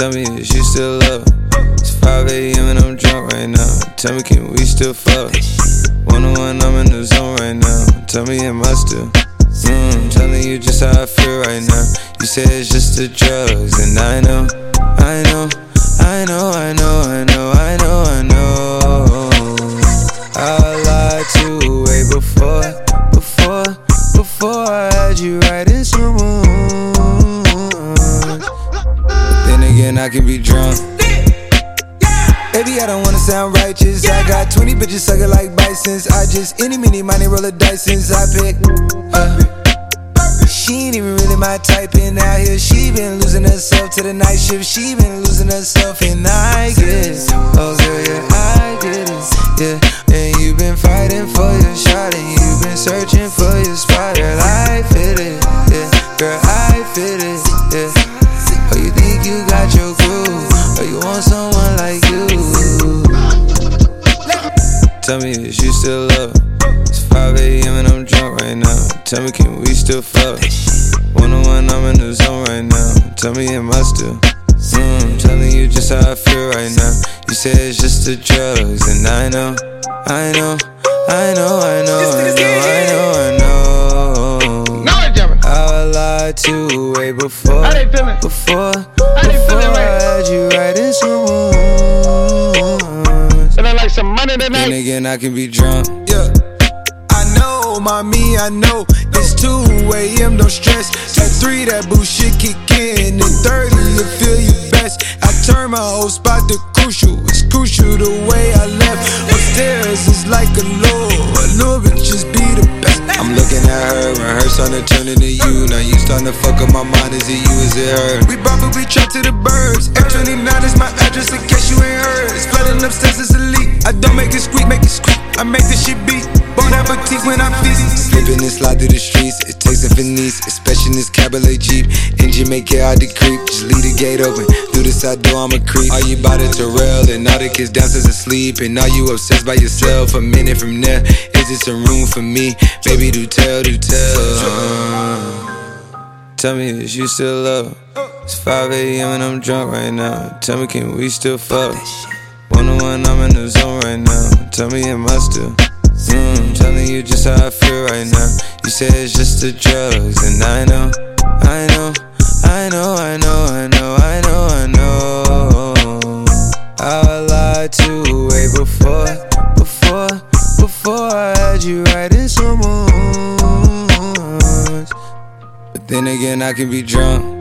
Tell me, is you still love? It's 5 a.m. and I'm drunk right now. Tell me, can we still fuck? One on one, I'm in the zone right now. Tell me, am I still? Mm, telling you just how I feel right now. You say it's just the drugs, and I know, I know, I know, I know, I know, I know, I know. I lied to way before, before, I can be drunk. Baby, I don't wanna sound righteous. I got 20 bitches sucking like bisons. I just any mini money roll dice since I pick. Uh, she ain't even really my type in out here. She been losing herself to the night shift. She been losing herself, and I get it. Oh girl, Tell me, is you still love? It's 5 a.m. and I'm drunk right now. Tell me, can we still fuck? One on one, I'm in the zone right now. Tell me, am I still? Mm, telling you just how I feel right now. You say it's just the drugs, and I know, I know, I know, I know, I know, I know, I know. Now I'm jumping. I lied to way before, How they feeling? before, before I had you right in some like some Then again, I can be drunk. Yeah. I know, mommy, I know. It's 2 a.m., no stress. At 3, that bullshit kick in. And 30, you feel you best. I turn my whole spot to crucial. It's crucial the way I left. Upstairs is like a low. A little bit just be the best. I'm looking at her and her starting to turn into you. Now you starting to fuck up my mind. Is it you? Is it her? We probably trapped to the birds. F29 is my address in flooding upstairs, elite. I don't make it squeak, make it squeak. I make this shit beat. Bon appetit when I feast. Slipping and slide through the streets. It takes a finesse, especially this cabaret Jeep. Engine make it hard to creep. Just leave the gate open. Through the side door, I'm a creep. Are you it to rail? And all the kids downstairs asleep. And are you obsessed by yourself? A minute from there, is it some room for me? Baby, do tell, do tell. Tell me, is you still love? It's 5 a.m. and I'm drunk right now. Tell me, can we still fuck? One I'm in the zone right now. Tell me, am I still? Mm, telling you just how I feel right now. You say it's just the drugs, and I know, I know, I know, I know, I know, I know, I know. I lied to you way before, before, before I had you in some rooms. But then again, I can be drunk.